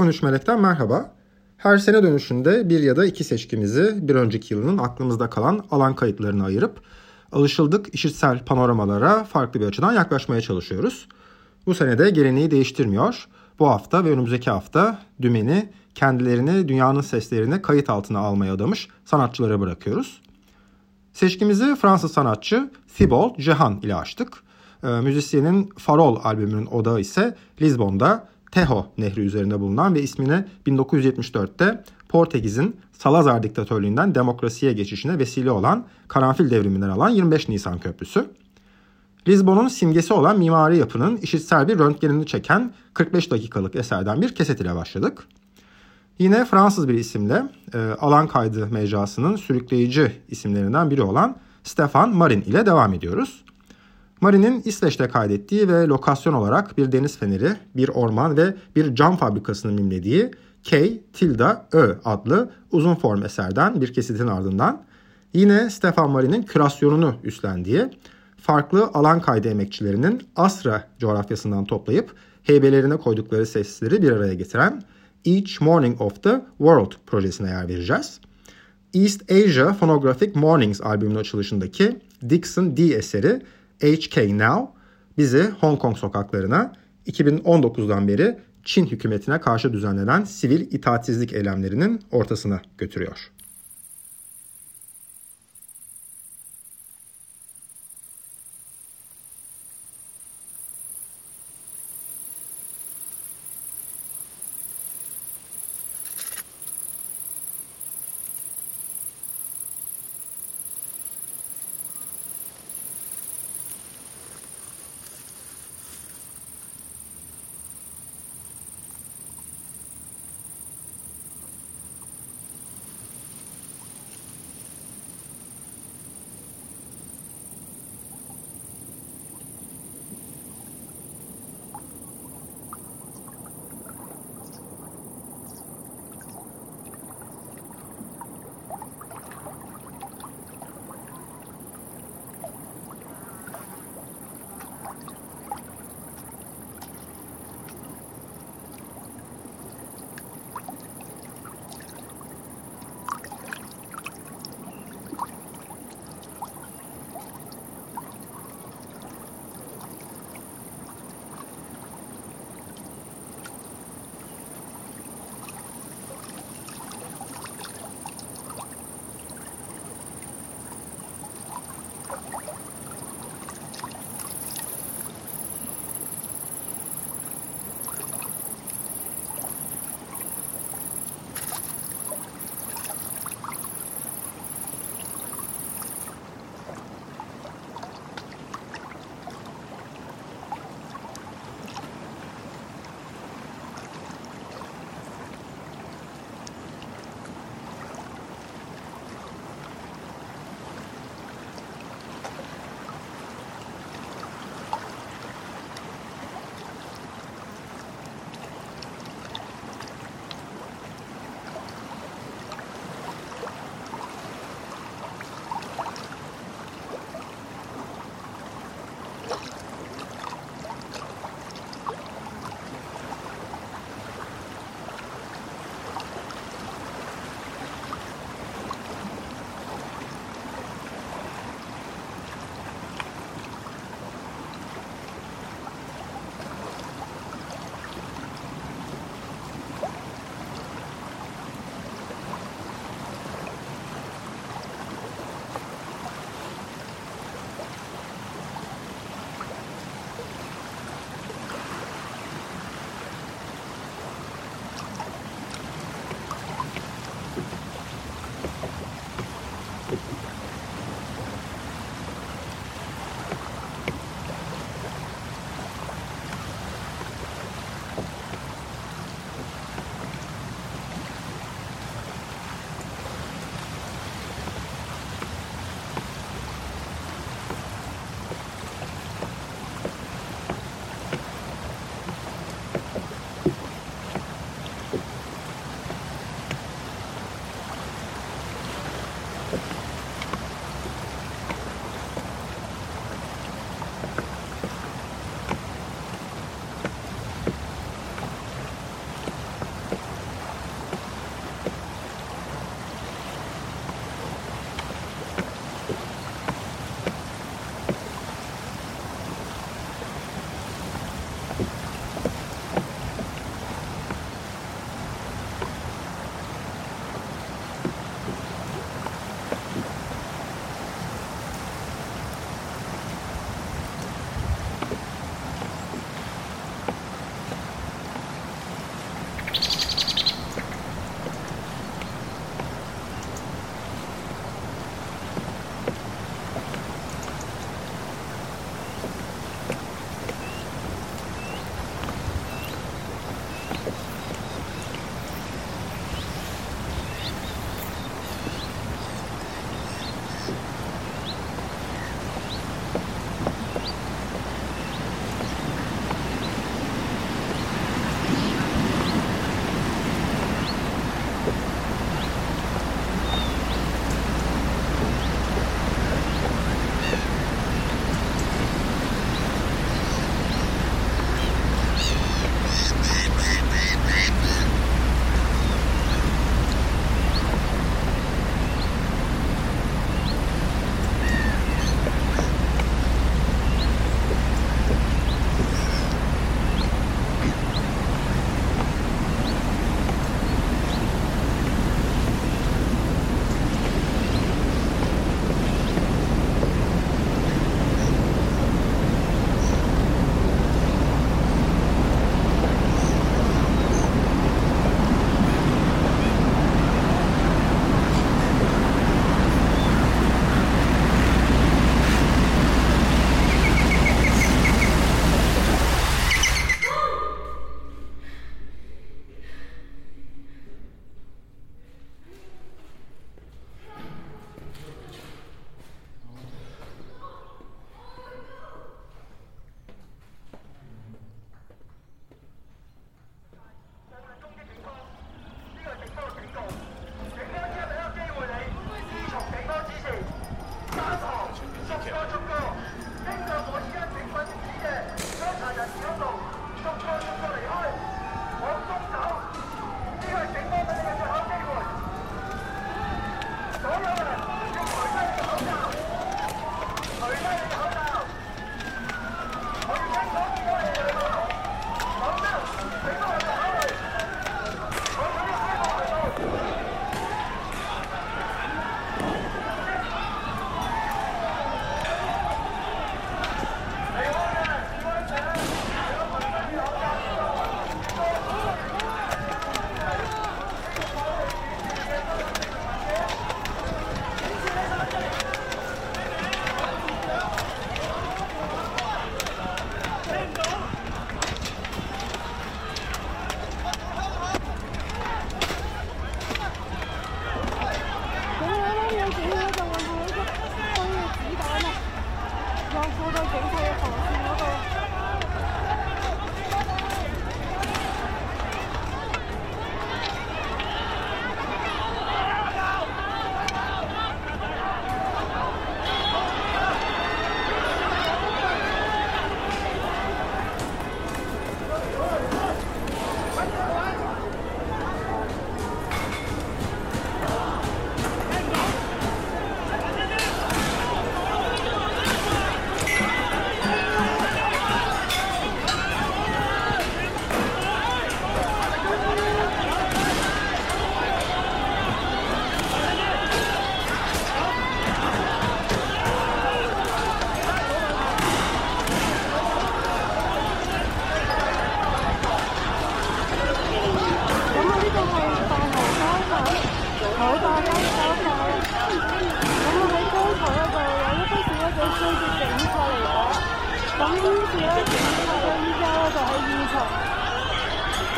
13 Melek'ten merhaba. Her sene dönüşünde bir ya da iki seçkimizi bir önceki yılının aklımızda kalan alan kayıtlarına ayırıp alışıldık işitsel panoramalara farklı bir açıdan yaklaşmaya çalışıyoruz. Bu sene de geleneği değiştirmiyor. Bu hafta ve önümüzdeki hafta dümeni kendilerini dünyanın seslerine kayıt altına almaya adamış sanatçılara bırakıyoruz. Seçkimizi Fransız sanatçı Thibault Jehan ile açtık. E, müzisyenin Farol albümünün odağı ise Lisbon'da Tejo Nehri üzerinde bulunan ve ismini 1974'te Portekiz'in Salazar diktatörlüğünden demokrasiye geçişine vesile olan karanfil devriminden alan 25 Nisan Köprüsü. Lisbon'un simgesi olan mimari yapının işitsel bir röntgenini çeken 45 dakikalık eserden bir keset ile başladık. Yine Fransız bir isimle e, alan kaydı mecrasının sürükleyici isimlerinden biri olan Stefan Marin ile devam ediyoruz. Marin'in İsveç'te kaydettiği ve lokasyon olarak bir deniz feneri, bir orman ve bir cam fabrikasını mimlediği K tilda Ö adlı uzun form eserden bir kesitin ardından yine Stefan Marin'in kürasyonunu üstlendiği farklı alan kaydı emekçilerinin Asra coğrafyasından toplayıp heybelerine koydukları sesleri bir araya getiren Each Morning of the World projesine yer vereceğiz. East Asia Phonographic Mornings albümünün açılışındaki Dixon D eseri HK Now bizi Hong Kong sokaklarına 2019'dan beri Çin hükümetine karşı düzenlenen sivil itaatsizlik eylemlerinin ortasına götürüyor.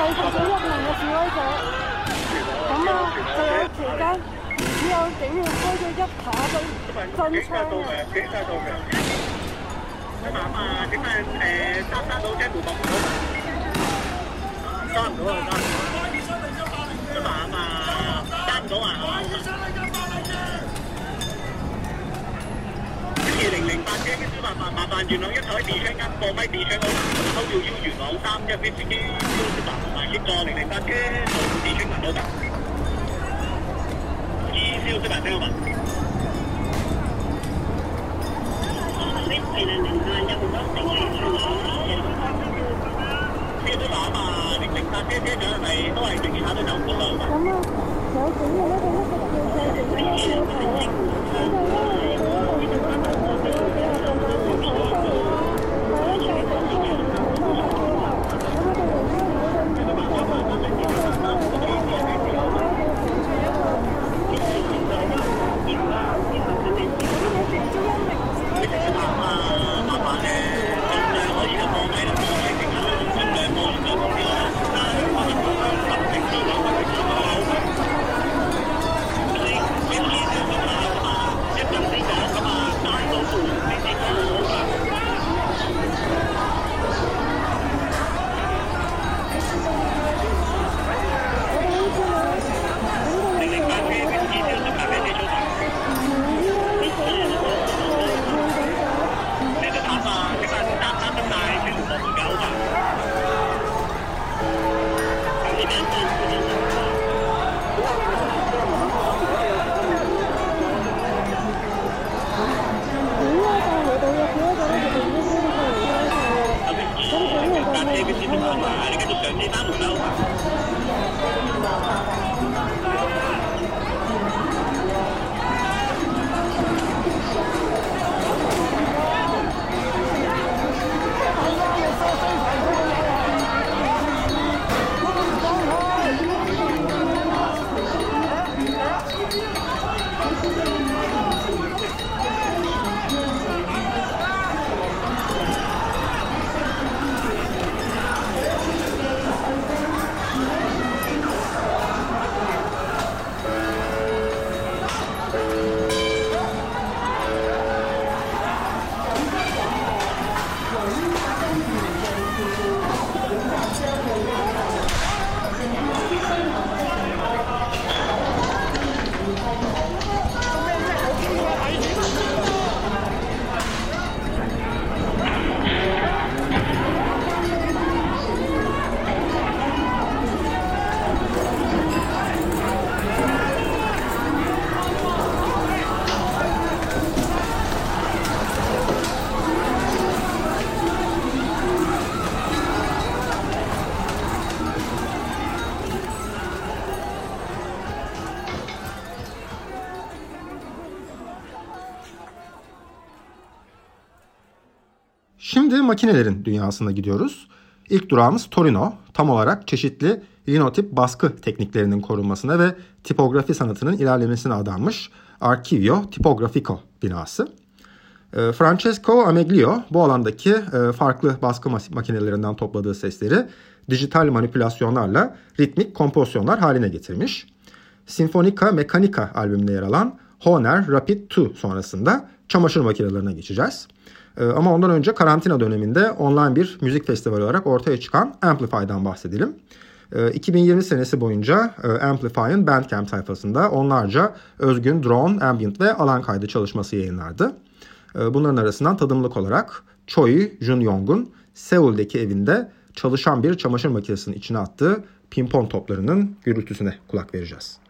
制服咗一名嘅示威者。咁啊，就有期間只有警員開咗一排嘅真槍嘅。警察到嘅。一晚啊，點解誒揸揸到車門幕到？揸唔到啊！揸唔到。一晚啊，揸唔到啊！麻烦麻烦元朗一台 D 枪一个咪 D 枪我收要元朗三一 B 司机要麻烦埋一个零零八车冇 D 枪行到噶。呢的要識埋車嘛？呢啲零零八一號車停車場，呢啲車都係零零八車車長，係都係直接下都走唔到路。咁啊，有整嘅咧，咁啊，Ooh. Şimdi makinelerin dünyasına gidiyoruz. İlk durağımız Torino. Tam olarak çeşitli linotip baskı tekniklerinin korunmasına ve tipografi sanatının ilerlemesine adanmış Archivio Tipografico binası. E, Francesco Ameglio bu alandaki e, farklı baskı makinelerinden topladığı sesleri dijital manipülasyonlarla ritmik kompozisyonlar haline getirmiş. Sinfonica Mechanica albümünde yer alan Hohner Rapid 2 sonrasında çamaşır makinelerine geçeceğiz. Ee, Ama ondan önce karantina döneminde online bir müzik festivali olarak ortaya çıkan Amplify'dan bahsedelim. Ee, 2020 senesi boyunca e, Amplify'ın Bandcamp sayfasında onlarca özgün drone, ambient ve alan kaydı çalışması yayınlardı. Ee, Bunların arasından tadımlık olarak Choi Jun-yong'un Seul'deki evinde çalışan bir çamaşır makinesinin içine attığı pimpon toplarının gürültüsüne kulak vereceğiz.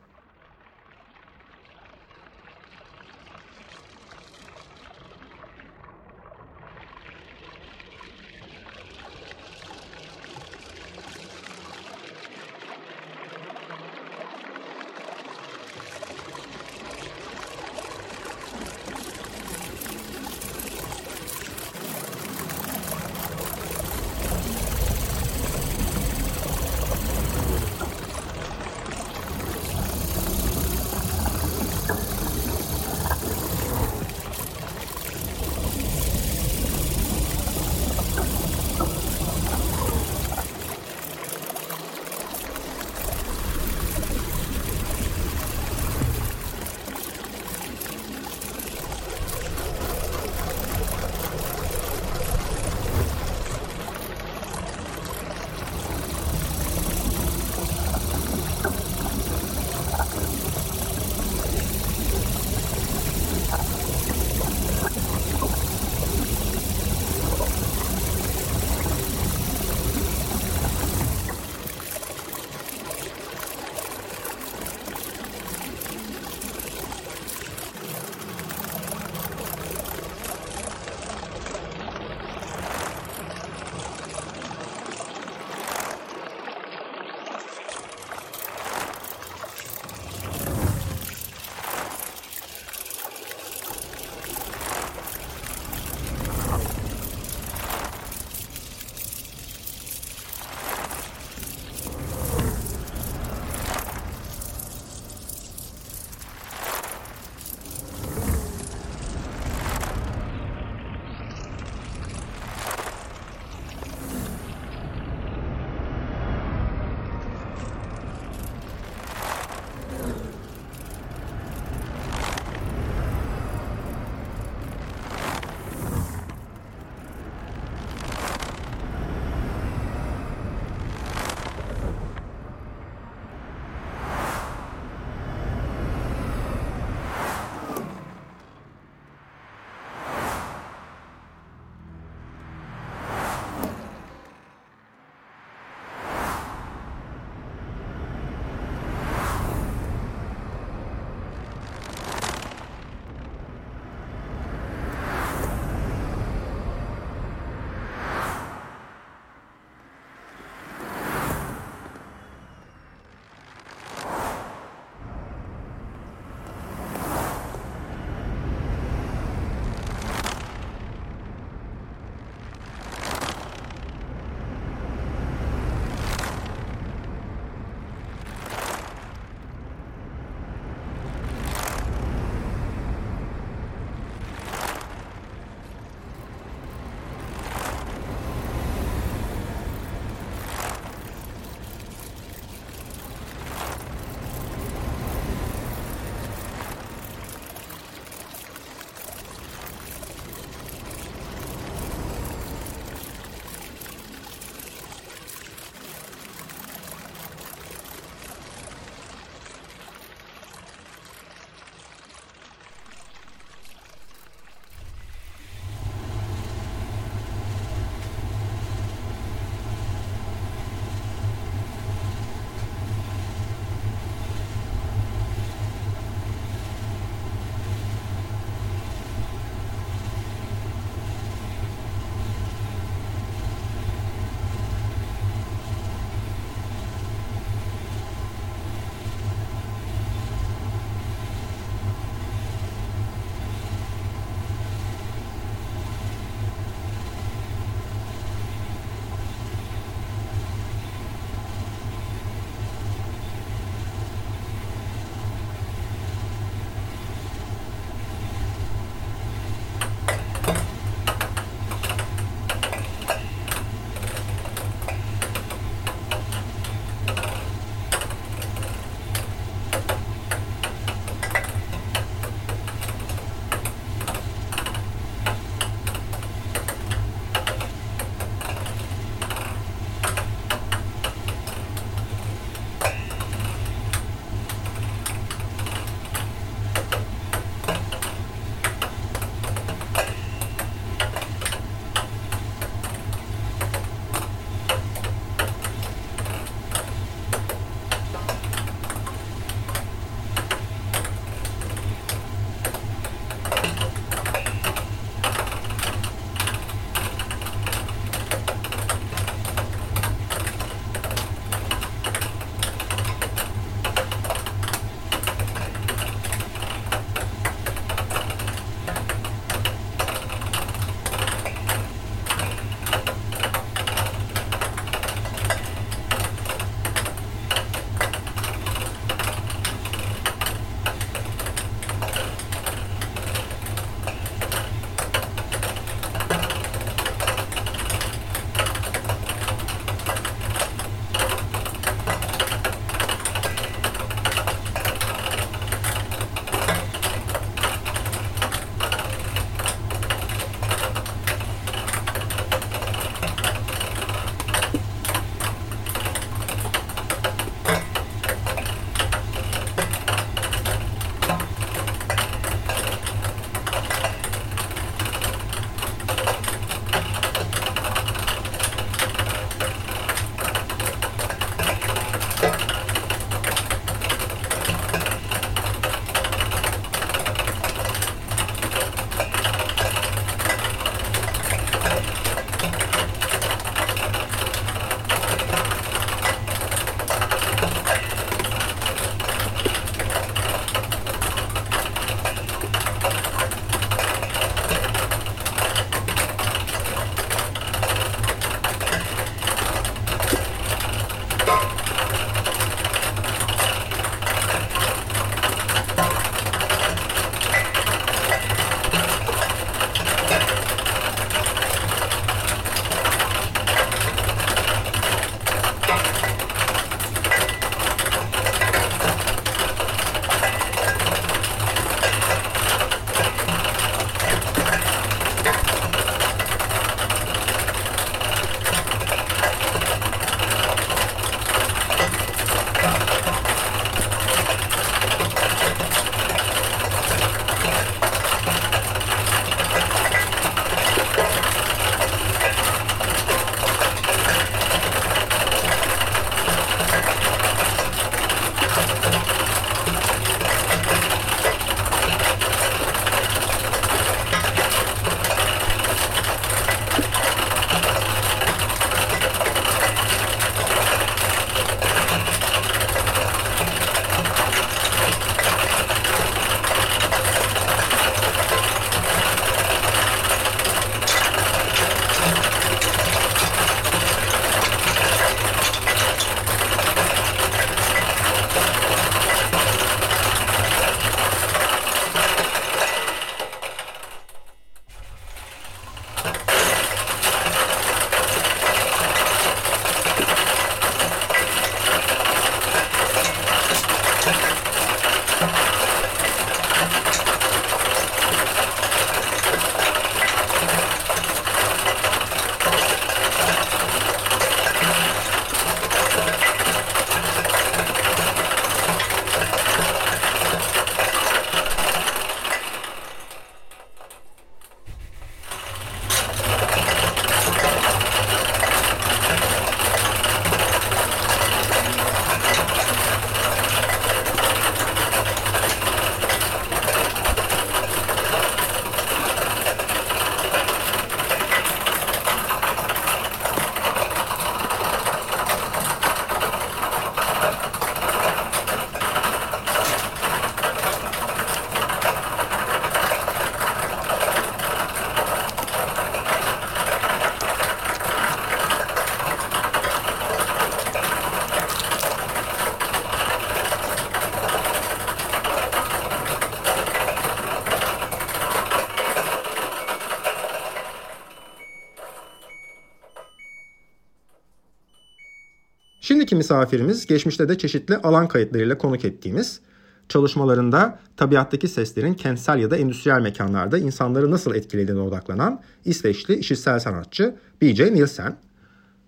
Şimdiki misafirimiz geçmişte de çeşitli alan kayıtlarıyla konuk ettiğimiz, çalışmalarında tabiattaki seslerin kentsel ya da endüstriyel mekanlarda insanları nasıl etkilediğine odaklanan İsveçli işitsel sanatçı B.J. Nielsen.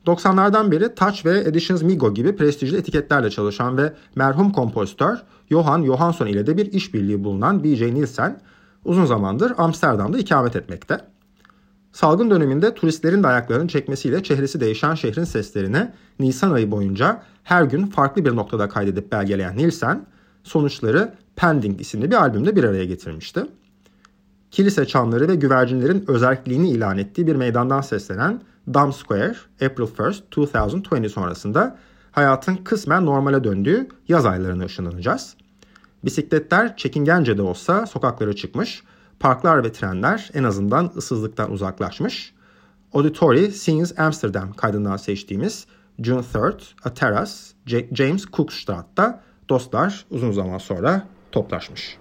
90'lardan beri Touch ve Editions Migo gibi prestijli etiketlerle çalışan ve merhum kompozitör Johan Johansson ile de bir işbirliği bulunan B.J. Nielsen uzun zamandır Amsterdam'da ikamet etmekte. Salgın döneminde turistlerin de ayaklarının çekmesiyle çehresi değişen şehrin seslerini Nisan ayı boyunca her gün farklı bir noktada kaydedip belgeleyen Nielsen, sonuçları Pending isimli bir albümde bir araya getirmişti. Kilise çanları ve güvercinlerin özelliğini ilan ettiği bir meydandan seslenen Dam Square, April 1st, 2020 sonrasında hayatın kısmen normale döndüğü yaz aylarına ışınlanacağız. Bisikletler çekingence de olsa sokaklara çıkmış, parklar ve trenler en azından ıssızlıktan uzaklaşmış. Auditory Sings Amsterdam kaydından seçtiğimiz June 3rd, A Terrace, James Cookstadt'ta dostlar uzun zaman sonra toplaşmış.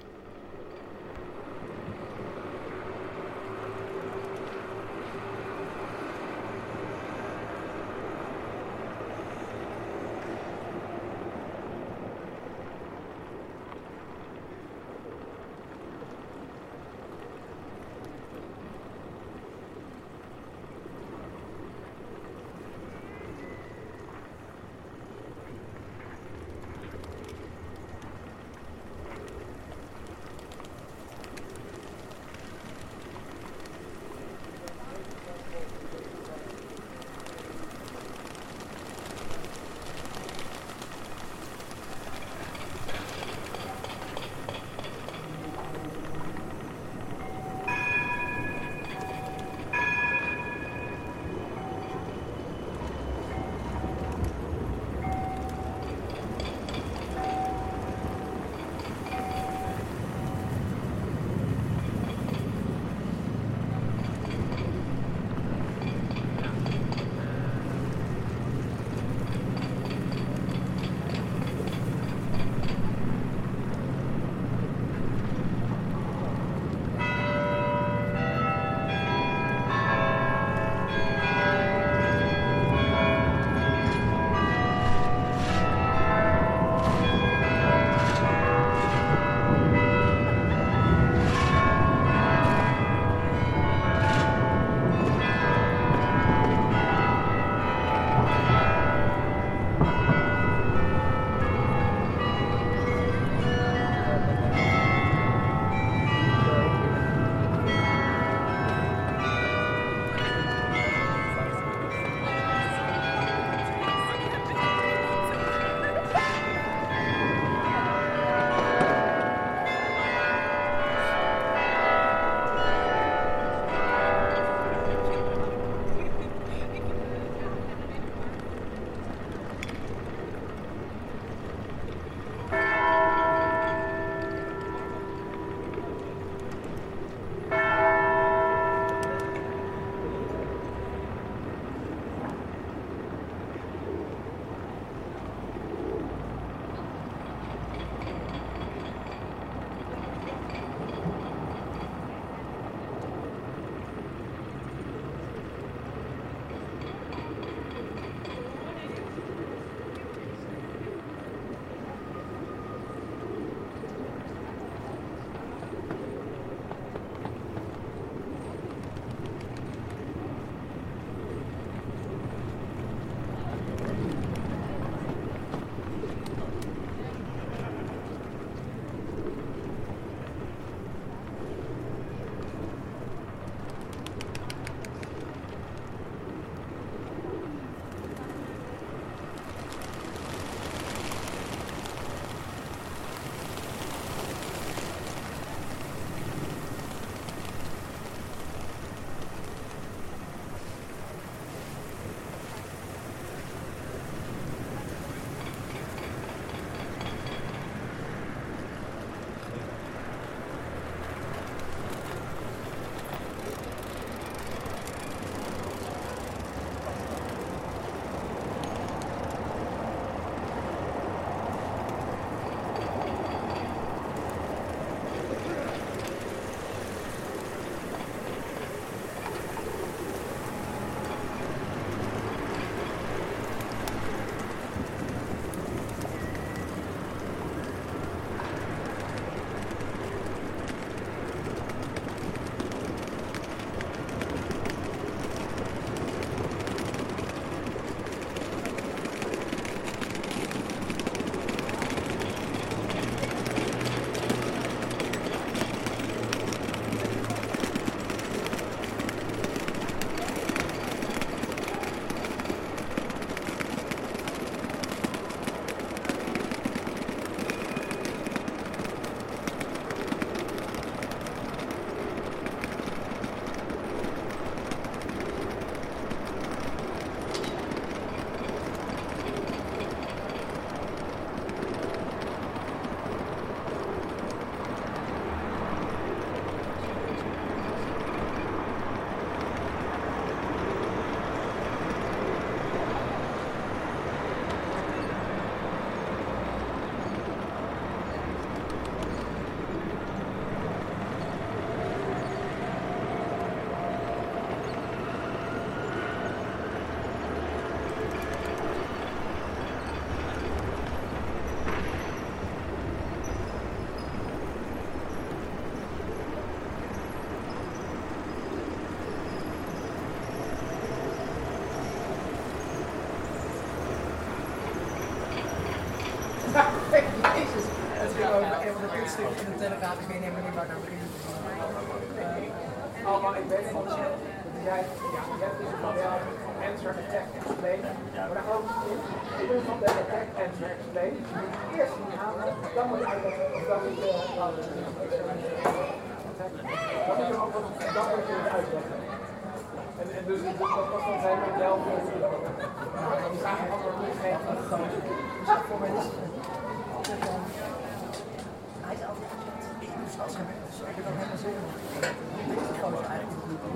Gegeven. Dus voor mensen. Hij is altijd dus ik heb dan helemaal zin in. Ik kan het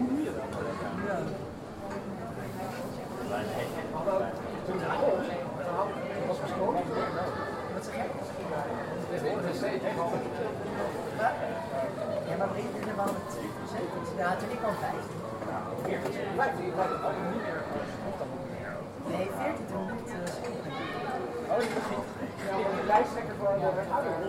niet Ja. Toen hij was. Wat zeg Ja, maar Brie is er met Ja, toen ik al 15. Blijft hij blijft ook niet meer. Nee, 14 toen niet. Oh, die begint. Ja, maar de lijsttrekker voor de ouders.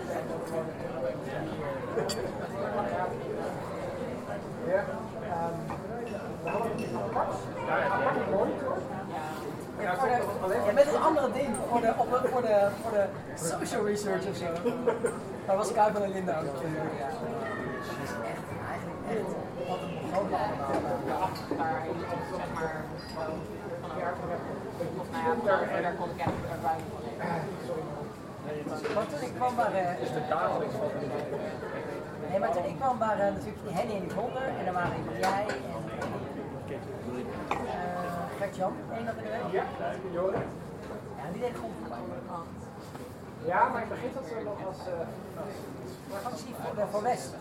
Ja, voor de, ja, met een andere ding, voor de, de- voor, de, voor de social research of zo. Daar was ik uit van de Linda vinden. Ja. Dat is echt, eigenlijk echt, wat een programma allemaal. daar zeg maar gewoon of nou ja, daar, kon ik echt erbij van. Maar toen ik kwam waren... Is de dagelijks Nee, maar toen ik kwam waren natuurlijk Henny en die Wonder. En dan waren jij en uh, Gert-Jan, één dat ik weet. Ja, Joren. Ja, die deed mij. Ja, maar in het begin zat ze nog als. Uh, Maar was die voor, voor West?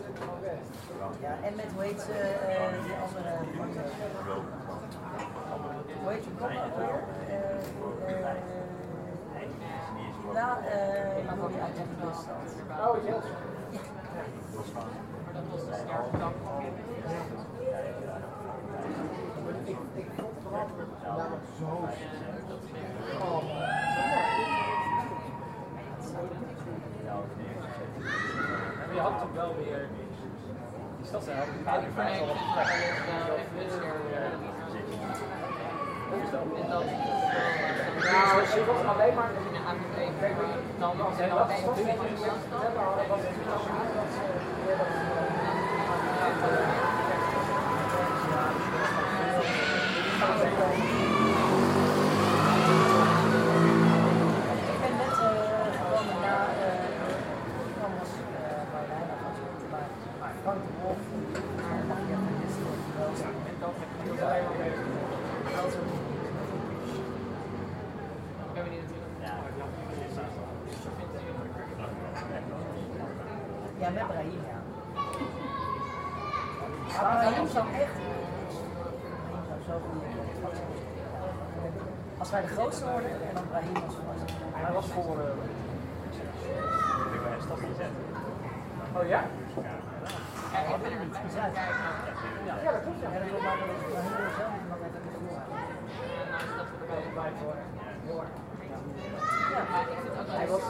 Ja, en met hoe heet ze, uh, die andere. Hoe heet je blog ook weer? Ja, eh, dan word je uit de. Oh. Maar dat was dus jaar dan Ik, ik vond het zo. Wel weer die stad zijn ook Ja, ik en dat nou, ze was alleen maar in de dan het alleen maar. Ja, met Brahim, ja. Maar Brahim zou echt. Brahim zou zo goed Als wij de grootste worden en dan Brahim als. Hij was voor. Uh... Oh ja? Ja, ik ben er bij. Zuid. Ja, dat klopt. Ja, Ja, dat klopt, maar dat is Brahim zelf die mag even niet voor. dat is bij voor. Heel erg. Ja, ik Hij was. Uh,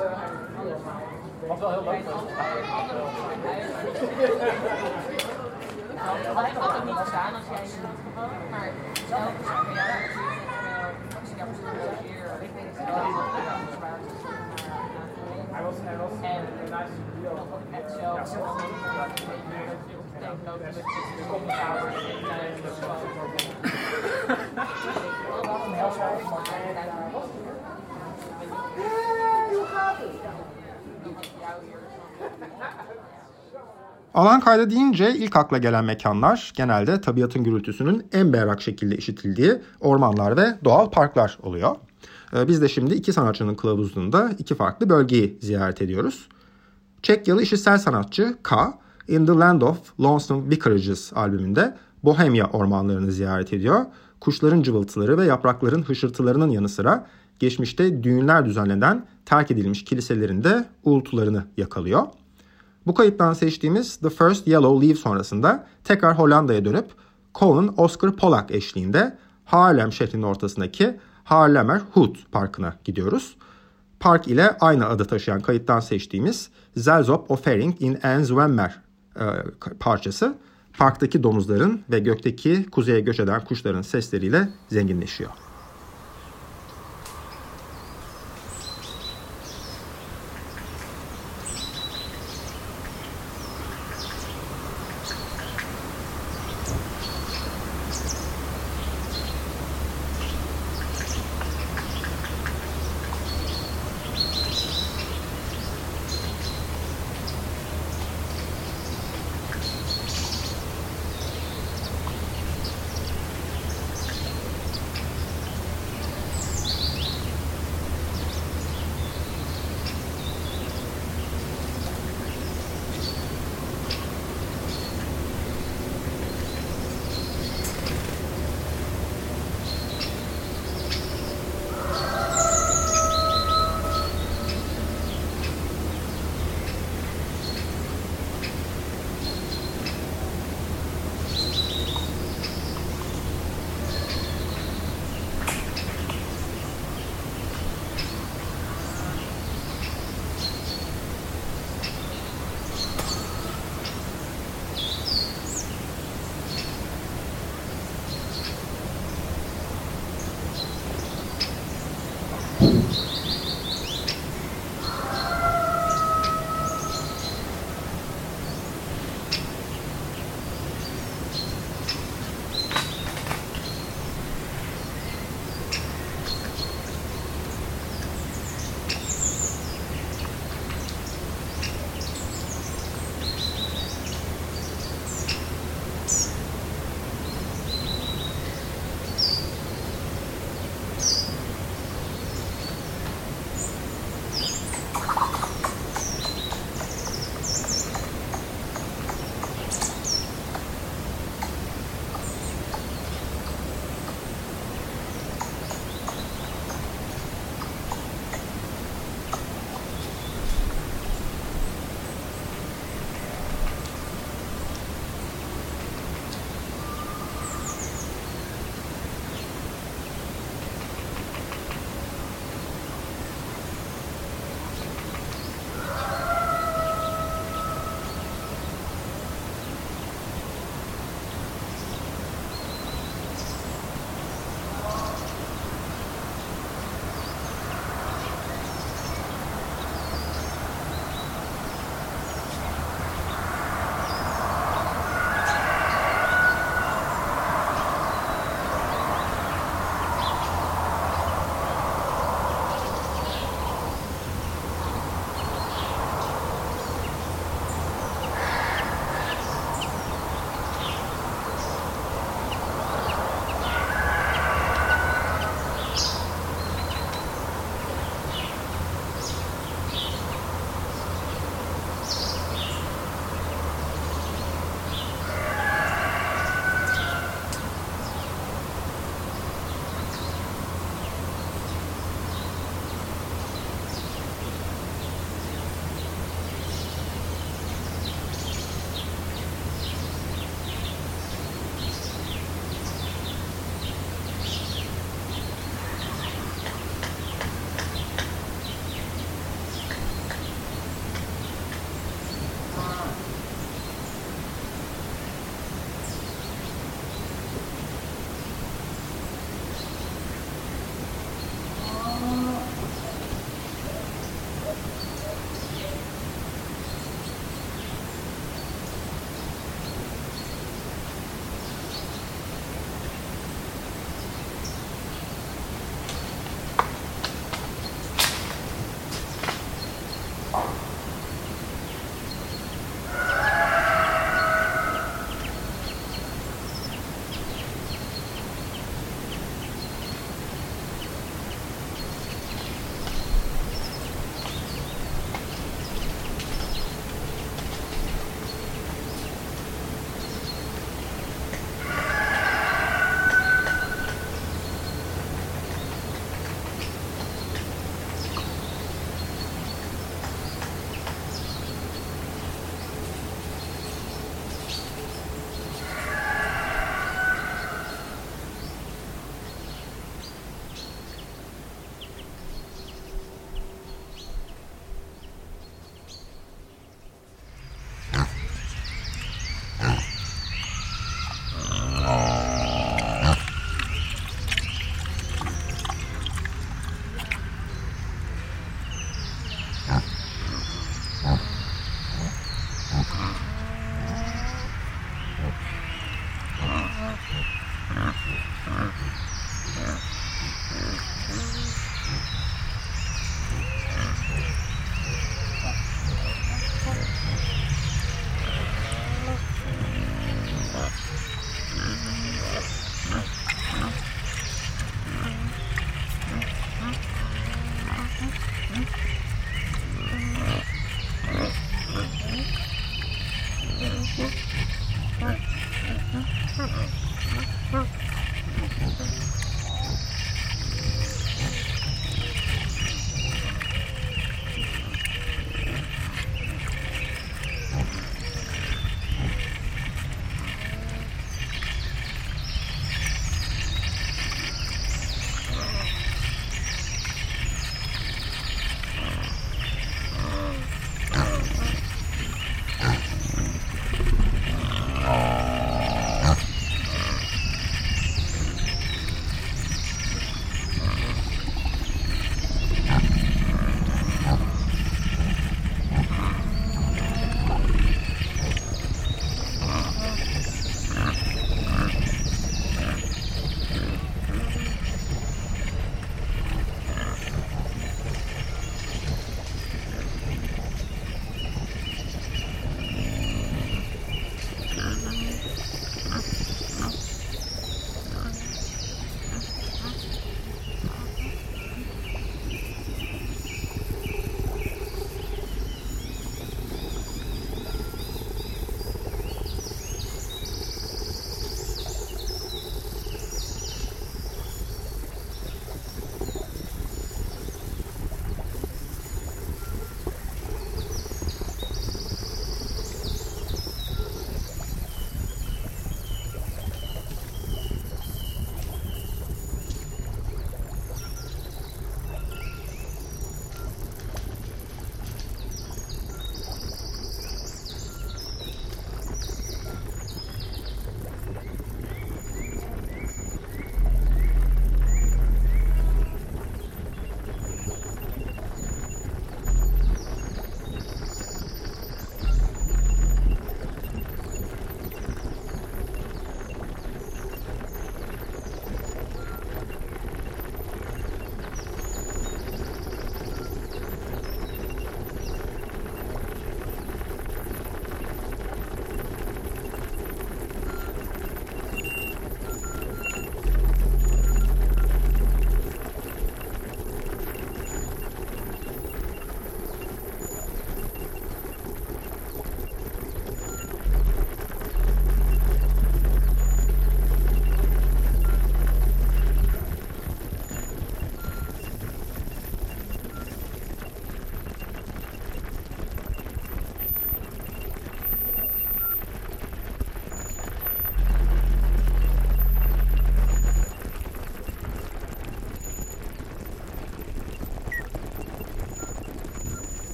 hij was wat wel heel leuk was. Nou, hij gaat ook niet staan als jij in geval. maar zelf is het ja, ik heb een keer, ik denk dat het wel zwaar is. Hij was, hij was, en Hij was echt zo, dat was een het de de Alan kaydı deyince ilk akla gelen mekanlar genelde tabiatın gürültüsünün en berrak şekilde işitildiği ormanlar ve doğal parklar oluyor. Ee, Biz de şimdi iki sanatçının kılavuzluğunda iki farklı bölgeyi ziyaret ediyoruz. Çekyalı işitsel sanatçı K, In the Land of Lonesome Vicarages albümünde Bohemia ormanlarını ziyaret ediyor. Kuşların cıvıltıları ve yaprakların hışırtılarının yanı sıra geçmişte düğünler düzenlenen terk edilmiş kiliselerin de uğultularını yakalıyor. Bu kayıttan seçtiğimiz The First Yellow Leaf sonrasında tekrar Hollanda'ya dönüp Cohen Oscar Polak eşliğinde Haarlem şehrinin ortasındaki Haarlemmer Hood Parkı'na gidiyoruz. Park ile aynı adı taşıyan kayıttan seçtiğimiz Zelzop Offering in Enzwemmer e, parçası parktaki domuzların ve gökteki kuzeye göç eden kuşların sesleriyle zenginleşiyor.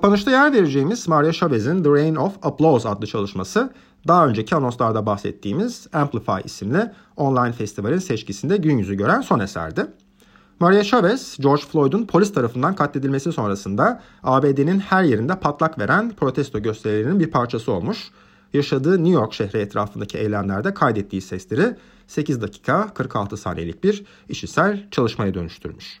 Kapanışta yer vereceğimiz Maria Chavez'in The Reign of Applause adlı çalışması daha önceki anonslarda bahsettiğimiz Amplify isimli online festivalin seçkisinde gün yüzü gören son eserdi. Maria Chavez, George Floyd'un polis tarafından katledilmesi sonrasında ABD'nin her yerinde patlak veren protesto gösterilerinin bir parçası olmuş. Yaşadığı New York şehri etrafındaki eylemlerde kaydettiği sesleri 8 dakika 46 saniyelik bir işitsel çalışmaya dönüştürmüş.